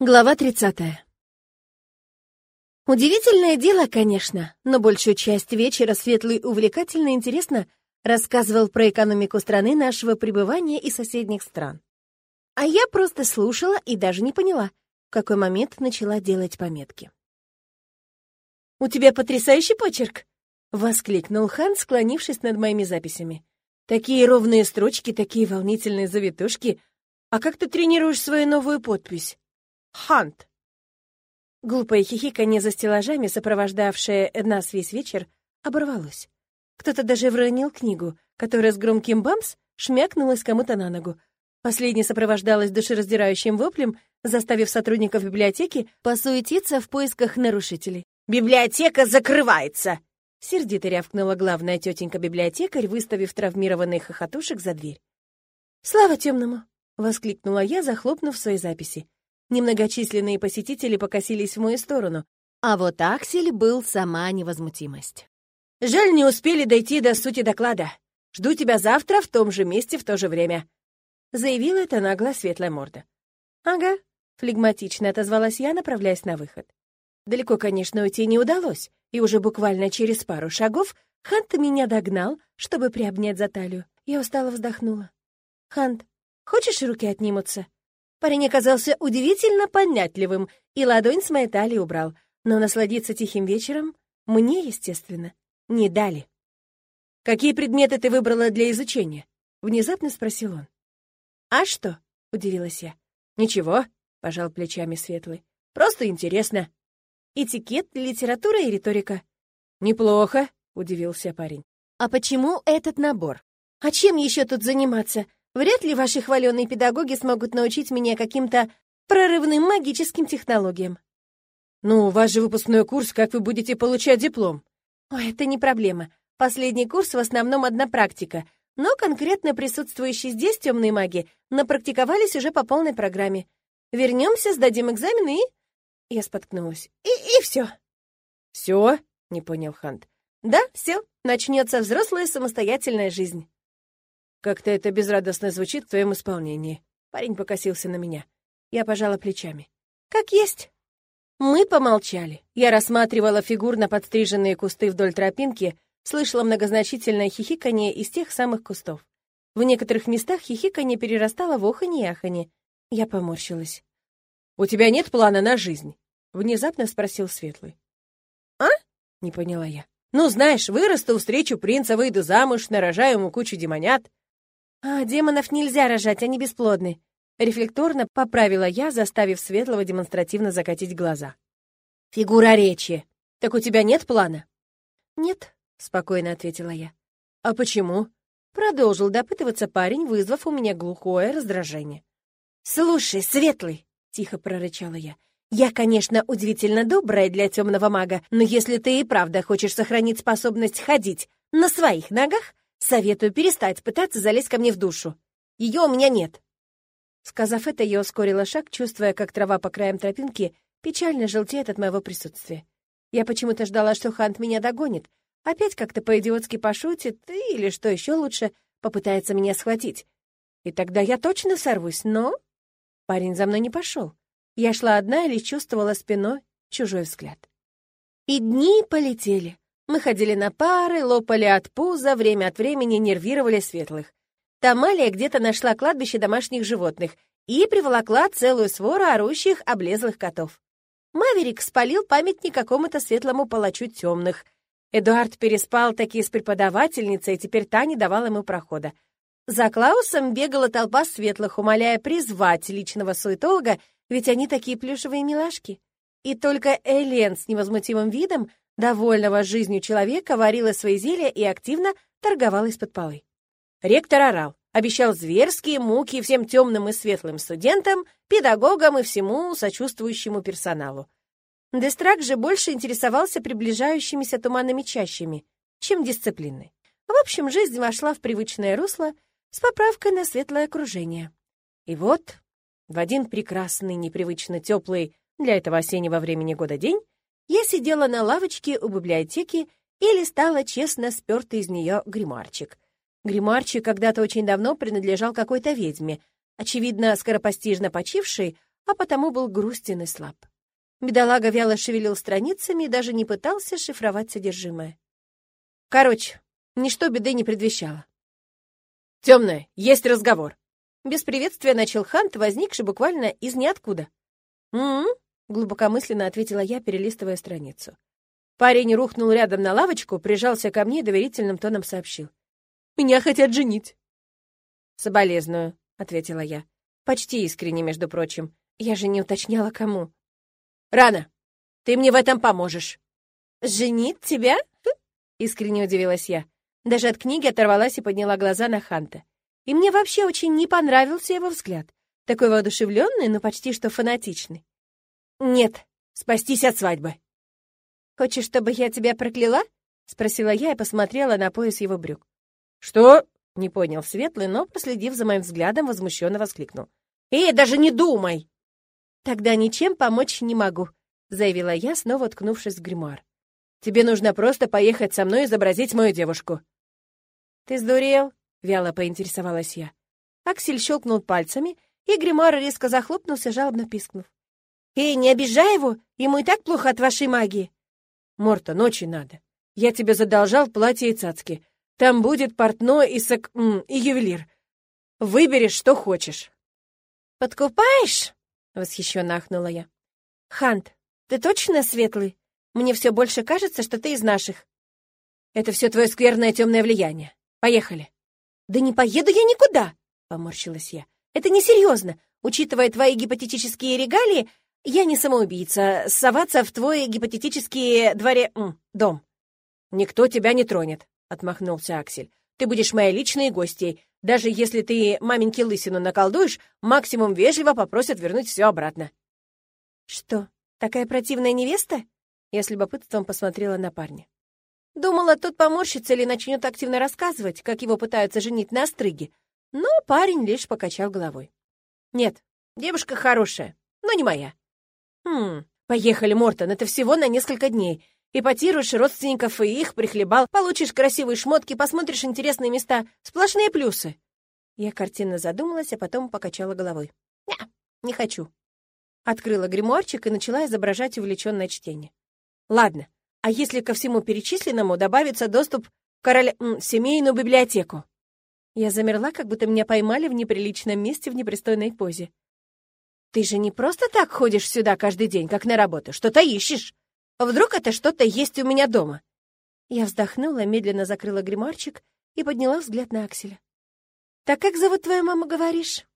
Глава 30. Удивительное дело, конечно, но большую часть вечера Светлый увлекательно и интересно рассказывал про экономику страны нашего пребывания и соседних стран. А я просто слушала и даже не поняла, в какой момент начала делать пометки. «У тебя потрясающий почерк!» — воскликнул Хан, склонившись над моими записями. «Такие ровные строчки, такие волнительные завитушки. А как ты тренируешь свою новую подпись?» Хант!» Глупое хихиканье за стеллажами, сопровождавшее нас весь вечер, оборвалось. Кто-то даже вронил книгу, которая с громким бамс шмякнулась кому-то на ногу. Последнее сопровождалось душераздирающим воплем, заставив сотрудников библиотеки посуетиться в поисках нарушителей. «Библиотека закрывается!» Сердито рявкнула главная тетенька-библиотекарь, выставив травмированных хохотушек за дверь. «Слава темному!» — воскликнула я, захлопнув свои записи. Немногочисленные посетители покосились в мою сторону, а вот Аксель был сама невозмутимость. «Жаль, не успели дойти до сути доклада. Жду тебя завтра в том же месте в то же время», — заявила эта наглая светлая морда. «Ага», — флегматично отозвалась я, направляясь на выход. Далеко, конечно, уйти не удалось, и уже буквально через пару шагов Хант меня догнал, чтобы приобнять за талию. Я устало вздохнула. «Хант, хочешь, руки отнимутся?» Парень оказался удивительно понятливым и ладонь с моей талии убрал, но насладиться тихим вечером мне, естественно, не дали. «Какие предметы ты выбрала для изучения?» — внезапно спросил он. «А что?» — удивилась я. «Ничего», — пожал плечами Светлый. «Просто интересно». «Этикет, литература и риторика». «Неплохо», — удивился парень. «А почему этот набор? А чем еще тут заниматься? Вряд ли ваши хваленые педагоги смогут научить меня каким-то прорывным магическим технологиям. Ну, у вас же выпускной курс, как вы будете получать диплом? Ой, это не проблема. Последний курс в основном одна практика, но конкретно присутствующие здесь темные маги напрактиковались уже по полной программе. Вернемся, сдадим экзамены и... Я споткнулась. И, и все. Все? Не понял Хант. Да, все. Начнется взрослая самостоятельная жизнь. Как-то это безрадостно звучит в твоем исполнении. Парень покосился на меня. Я пожала плечами. Как есть. Мы помолчали. Я рассматривала фигурно подстриженные кусты вдоль тропинки, слышала многозначительное хихиканье из тех самых кустов. В некоторых местах хихиканье перерастало в оханье и аханье. Я поморщилась. «У тебя нет плана на жизнь?» — внезапно спросил Светлый. «А?» — не поняла я. «Ну, знаешь, вырасту, встречу принца, выйду замуж, нарожаю ему кучу демонят. «А, демонов нельзя рожать, они бесплодны», — рефлекторно поправила я, заставив Светлого демонстративно закатить глаза. «Фигура речи. Так у тебя нет плана?» «Нет», — спокойно ответила я. «А почему?» — продолжил допытываться парень, вызвав у меня глухое раздражение. «Слушай, Светлый!» — тихо прорычала я. «Я, конечно, удивительно добрая для темного мага, но если ты и правда хочешь сохранить способность ходить на своих ногах, Советую перестать пытаться залезть ко мне в душу. Ее у меня нет». Сказав это, я ускорила шаг, чувствуя, как трава по краям тропинки печально желтеет от моего присутствия. Я почему-то ждала, что Хант меня догонит, опять как-то по-идиотски пошутит или, что еще лучше, попытается меня схватить. И тогда я точно сорвусь, но... Парень за мной не пошел. Я шла одна и лишь чувствовала спиной чужой взгляд. И дни полетели. Мы ходили на пары, лопали от пуза, время от времени нервировали светлых. Тамалия где-то нашла кладбище домашних животных и приволокла целую свору орущих, облезлых котов. Маверик спалил памятник какому-то светлому палачу темных. Эдуард переспал таки с преподавательницей, и теперь та не давала ему прохода. За Клаусом бегала толпа светлых, умоляя призвать личного суетолога, ведь они такие плюшевые милашки. И только Элен с невозмутимым видом довольного жизнью человека варила свои зелья и активно торговала из-под полы. Ректор орал, обещал зверские муки всем темным и светлым студентам, педагогам и всему сочувствующему персоналу. Дестрак же больше интересовался приближающимися туманными чащами, чем дисциплиной. В общем, жизнь вошла в привычное русло с поправкой на светлое окружение. И вот, в один прекрасный, непривычно теплый для этого осеннего времени года день, я сидела на лавочке у библиотеки и листала честно спертый из нее гримуарчик. Гримуарчик когда-то очень давно принадлежал какой-то ведьме, очевидно, скоропостижно почившей, а потому был грустен и слаб. Бедолага вяло шевелил страницами и даже не пытался шифровать содержимое. Короче, ничто беды не предвещало. «Темная, есть разговор!» Без приветствия начал Хант, возникший буквально из ниоткуда. «М-м-м», глубокомысленно ответила я, перелистывая страницу. Парень рухнул рядом на лавочку, прижался ко мне и доверительным тоном сообщил. «Меня хотят женить». «Соболезную», — ответила я. Почти искренне, между прочим. Я же не уточняла, кому. «Рано! Ты мне в этом поможешь!» «Женить тебя?» — искренне удивилась я. Даже от книги оторвалась и подняла глаза на Ханта. И мне вообще очень не понравился его взгляд. Такой воодушевленный, но почти что фанатичный. «Нет, спастись от свадьбы!» «Хочешь, чтобы я тебя прокляла?» — спросила я и посмотрела на пояс его брюк. «Что?» — не понял Светлый, но, проследив за моим взглядом, возмущенно воскликнул. «Эй, даже не думай!» «Тогда ничем помочь не могу», — заявила я, снова уткнувшись в гримуар. «Тебе нужно просто поехать со мной изобразить мою девушку». «Ты сдурел?» — вяло поинтересовалась я. Аксель щелкнул пальцами, и гримуар резко захлопнулся, жалобно пискнув. «Эй, не обижай его! Ему и так плохо от вашей магии!» Морта, ночи надо. Я тебе задолжал платье и цацки. Там будет портной и сок... и ювелир. Выберешь, что хочешь». «Подкупаешь?» — восхищенно ахнула я. «Хант, ты точно светлый? Мне все больше кажется, что ты из наших». «Это все твое скверное темное влияние. Поехали». «Да не поеду я никуда!» — поморщилась я. «Это несерьезно. Учитывая твои гипотетические регалии, я не самоубийца. Соваться в твой гипотетический дворе... дом. Никто тебя не тронет, отмахнулся Аксель. Ты будешь моей личной гостьей. Даже если ты маменьке лысину наколдуешь, максимум вежливо попросят вернуть все обратно. Что, такая противная невеста? Я с любопытством посмотрела на парня. Думала, тот поморщится или начнет активно рассказывать, как его пытаются женить на остриге. Но парень лишь покачал головой. Нет, девушка хорошая, но не моя. «Хм, поехали, Мортон, это всего на несколько дней. Ипотируешь родственников и их прихлебал, получишь красивые шмотки, посмотришь интересные места. Сплошные плюсы». Я картинно задумалась, а потом покачала головой. «Не, не хочу». Открыла гримуарчик и начала изображать увлеченное чтение. «Ладно, а если ко всему перечисленному добавится доступ в короле... семейную библиотеку?» Я замерла, как будто меня поймали в неприличном месте в непристойной позе. Ты же не просто так ходишь сюда каждый день, как на работу, что-то ищешь. Вдруг это что-то есть у меня дома?» Я вздохнула, медленно закрыла гримарчик и подняла взгляд на Акселя. «Так как зовут твою маму, говоришь?»